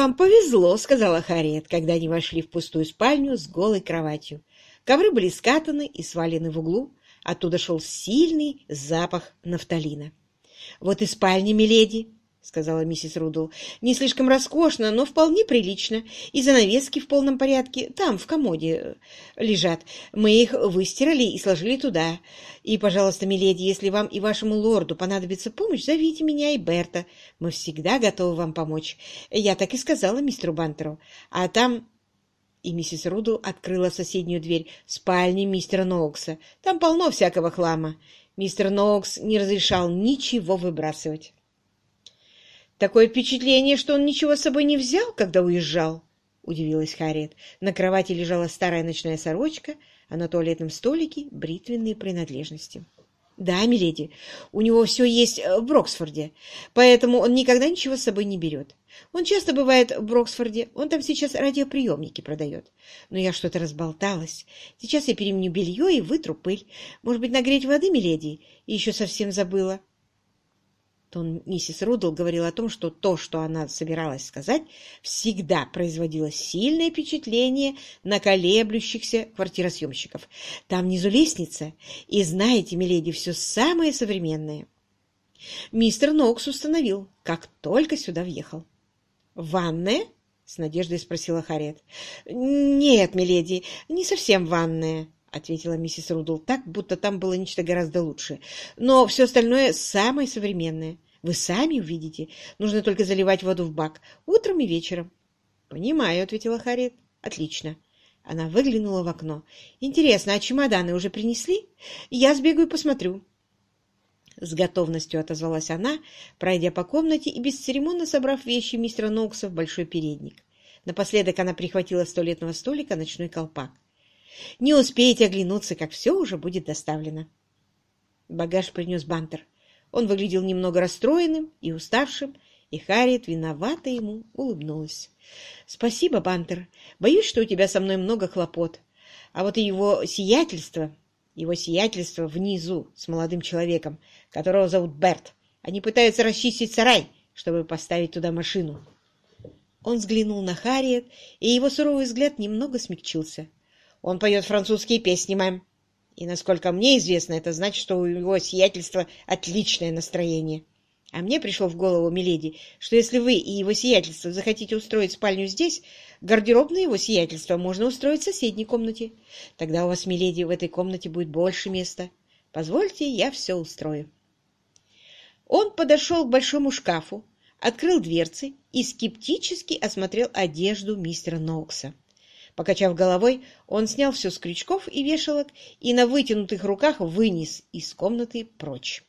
вам повезло», — сказала Харриет, когда они вошли в пустую спальню с голой кроватью. Ковры были скатаны и свалены в углу. Оттуда шел сильный запах нафталина. «Вот и спальня, миледи», — сказала миссис Рудл. «Не слишком роскошно, но вполне прилично. И занавески в полном порядке. Там, в комоде, э, лежат. Мы их выстирали и сложили туда. И, пожалуйста, миледи, если вам и вашему лорду понадобится помощь, зовите меня и Берта. Мы всегда готовы вам помочь. Я так и сказала мистеру Бантеру. А там...» И миссис Рудл открыла соседнюю дверь спальни мистера Ноукса. Там полно всякого хлама. Мистер Ноукс не разрешал ничего выбрасывать. Такое впечатление, что он ничего с собой не взял, когда уезжал, — удивилась Харриет. На кровати лежала старая ночная сорочка, а на туалетном столике — бритвенные принадлежности. Да, миледи, у него все есть э, в Броксфорде, поэтому он никогда ничего с собой не берет. Он часто бывает в Броксфорде, он там сейчас радиоприемники продает. Но я что-то разболталась. Сейчас я переменю белье и вытру пыль. Может быть, нагреть воды, миледи? И еще совсем забыла. Тон миссис Рудл говорил о том, что то, что она собиралась сказать, всегда производило сильное впечатление на колеблющихся квартиросъемщиков. Там внизу лестница, и знаете, миледи, все самое современное. Мистер Нокс установил, как только сюда въехал. «Ванная?» — с надеждой спросила Харриет. «Нет, миледи, не совсем ванная», — ответила миссис Рудл, так, будто там было нечто гораздо лучше. «Но все остальное самое современное. Вы сами увидите. Нужно только заливать воду в бак. Утром и вечером». «Понимаю», — ответила Харриет. «Отлично». Она выглянула в окно. «Интересно, а чемоданы уже принесли? Я сбегаю и посмотрю». С готовностью отозвалась она, пройдя по комнате и бесцеремонно собрав вещи мистера Ноукса в большой передник. Напоследок она прихватила с туалетного столика ночной колпак. Не успеете оглянуться, как все уже будет доставлено. Багаж принес Бантер. Он выглядел немного расстроенным и уставшим, и Харриет виновата ему улыбнулась. — Спасибо, Бантер. Боюсь, что у тебя со мной много хлопот. А вот и его сиятельство, его сиятельство внизу с молодым человеком, которого зовут Берт. Они пытаются расчистить сарай, чтобы поставить туда машину. Он взглянул на Харриет, и его суровый взгляд немного смягчился. Он поет французские песни, мэм. И, насколько мне известно, это значит, что у его сиятельства отличное настроение. А мне пришло в голову, миледи, что если вы и его сиятельство захотите устроить спальню здесь, гардеробное его сиятельство можно устроить в соседней комнате. Тогда у вас, миледи, в этой комнате будет больше места. Позвольте, я все устрою. Он подошел к большому шкафу, открыл дверцы и скептически осмотрел одежду мистера Ноукса. Покачав головой, он снял все с крючков и вешалок и на вытянутых руках вынес из комнаты прочь.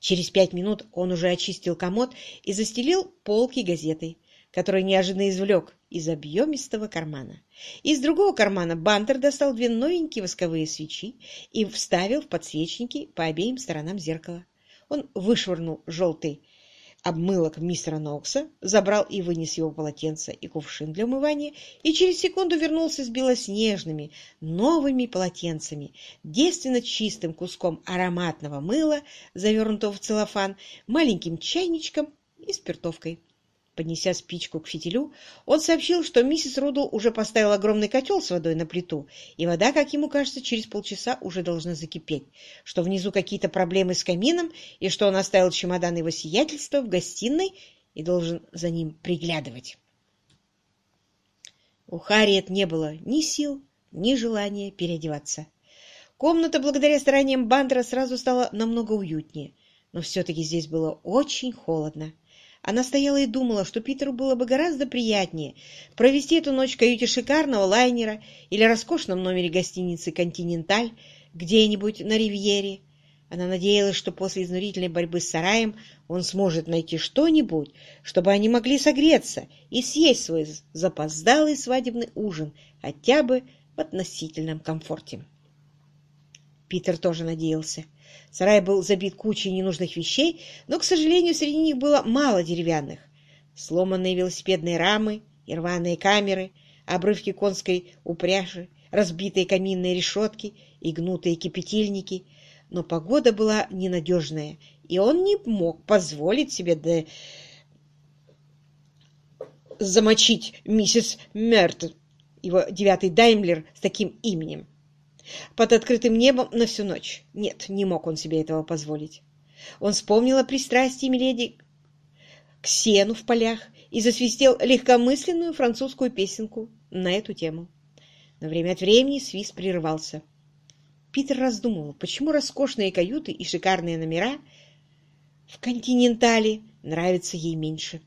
Через пять минут он уже очистил комод и застелил полки газетой, которую неожиданно извлек из объемистого кармана. Из другого кармана Бантер достал две новенькие восковые свечи и вставил в подсвечники по обеим сторонам зеркала. Он вышвырнул желтый обмылок мистера Нокса, забрал и вынес его полотенце и кувшин для умывания, и через секунду вернулся с белоснежными новыми полотенцами, девственно чистым куском ароматного мыла, завернутого в целлофан, маленьким чайничком и спиртовкой. Поднеся спичку к фитилю, он сообщил, что миссис Рудл уже поставила огромный котел с водой на плиту, и вода, как ему кажется, через полчаса уже должна закипеть, что внизу какие-то проблемы с камином, и что он оставил чемодан его сиятельства в гостиной и должен за ним приглядывать. У Харриет не было ни сил, ни желания переодеваться. Комната, благодаря стараниям Бандера, сразу стала намного уютнее, но все-таки здесь было очень холодно. Она стояла и думала, что Питеру было бы гораздо приятнее провести эту ночь в каюте шикарного лайнера или роскошном номере гостиницы «Континенталь» где-нибудь на Ривьере. Она надеялась, что после изнурительной борьбы с сараем он сможет найти что-нибудь, чтобы они могли согреться и съесть свой запоздалый свадебный ужин хотя бы в относительном комфорте. Питер тоже надеялся. Сарай был забит кучей ненужных вещей, но, к сожалению, среди них было мало деревянных. Сломанные велосипедные рамы и рваные камеры, обрывки конской упряжи, разбитые каминные решетки и гнутые кипятильники. Но погода была ненадежная, и он не мог позволить себе до... замочить миссис Мертон, его девятый Даймлер с таким именем. Под открытым небом на всю ночь. Нет, не мог он себе этого позволить. Он вспомнил о пристрастии Миледи к сену в полях и засвистел легкомысленную французскую песенку на эту тему. Но время от времени свист прерывался. Питер раздумывал, почему роскошные каюты и шикарные номера в «Континентале» нравятся ей меньше.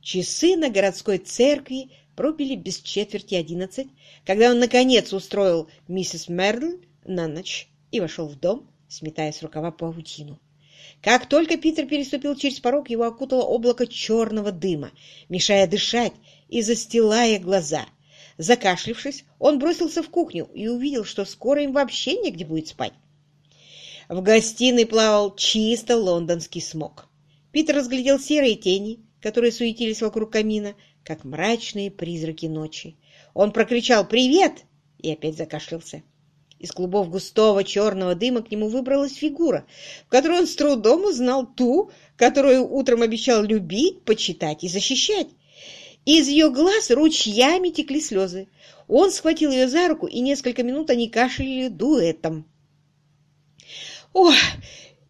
Часы на городской церкви пробили без четверти одиннадцать, когда он, наконец, устроил миссис Мердл на ночь и вошел в дом, сметая с рукава паутину. Как только Питер переступил через порог, его окутало облако черного дыма, мешая дышать и застилая глаза. Закашлившись, он бросился в кухню и увидел, что скоро им вообще негде будет спать. В гостиной плавал чисто лондонский смог. Питер разглядел серые тени, которые суетились вокруг камина, как мрачные призраки ночи. Он прокричал «Привет!» и опять закашлялся. Из клубов густого черного дыма к нему выбралась фигура, в которой он с трудом узнал ту, которую утром обещал любить, почитать и защищать. Из ее глаз ручьями текли слезы. Он схватил ее за руку, и несколько минут они кашляли дуэтом. «О,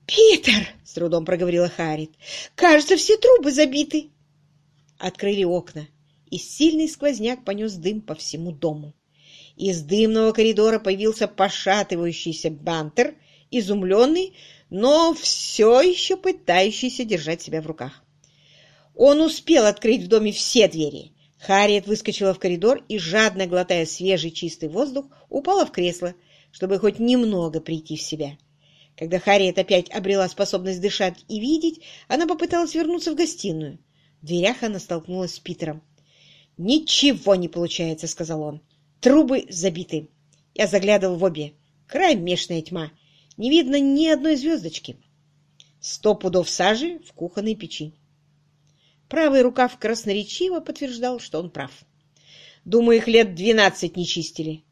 Питер!» — с трудом проговорила Харит. «Кажется, все трубы забиты!» Открыли окна, и сильный сквозняк понес дым по всему дому. Из дымного коридора появился пошатывающийся бантер, изумленный, но все еще пытающийся держать себя в руках. Он успел открыть в доме все двери. Харриет выскочила в коридор и, жадно глотая свежий чистый воздух, упала в кресло, чтобы хоть немного прийти в себя. Когда Харриет опять обрела способность дышать и видеть, она попыталась вернуться в гостиную. В дверях она столкнулась с Питером. «Ничего не получается», — сказал он. Трубы забиты. Я заглядывал в обе. Кромешная тьма. Не видно ни одной звездочки. Сто пудов сажи в кухонной печи. Правый рукав красноречиво подтверждал, что он прав. Думаю, их лет двенадцать не чистили.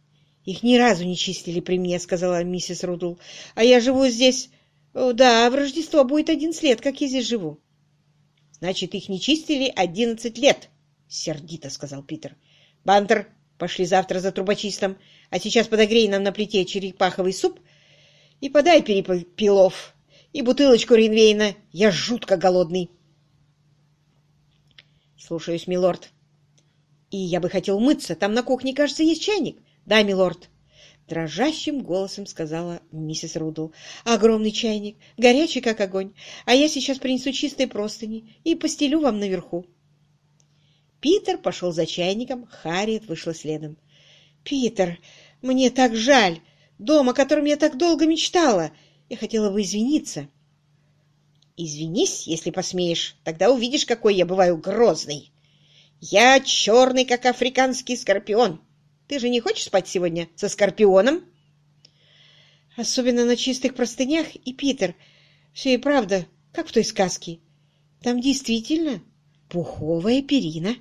Их ни разу не чистили при мне, сказала миссис Рудл. А я живу здесь... Да, в Рождество будет одиннадцать лет, как я здесь живу. Значит, их не чистили одиннадцать лет, сердито сказал Питер. Бантер, Пошли завтра за трубочистом, а сейчас подогрей нам на плите черепаховый суп и подай перепелов и бутылочку Ринвейна. Я жутко голодный. Слушаюсь, милорд. И я бы хотел мыться. Там на кухне, кажется, есть чайник. Да, милорд. Дрожащим голосом сказала миссис Рудл. Огромный чайник, горячий, как огонь. А я сейчас принесу чистые простыни и постелю вам наверху. Питер пошел за чайником, Харриет вышла следом. «Питер, мне так жаль! Дом, о котором я так долго мечтала! Я хотела бы извиниться!» «Извинись, если посмеешь, тогда увидишь, какой я бываю грозный! Я черный, как африканский скорпион! Ты же не хочешь спать сегодня со скорпионом?» «Особенно на чистых простынях, и, Питер, все и правда, как в той сказке. Там действительно пуховая перина».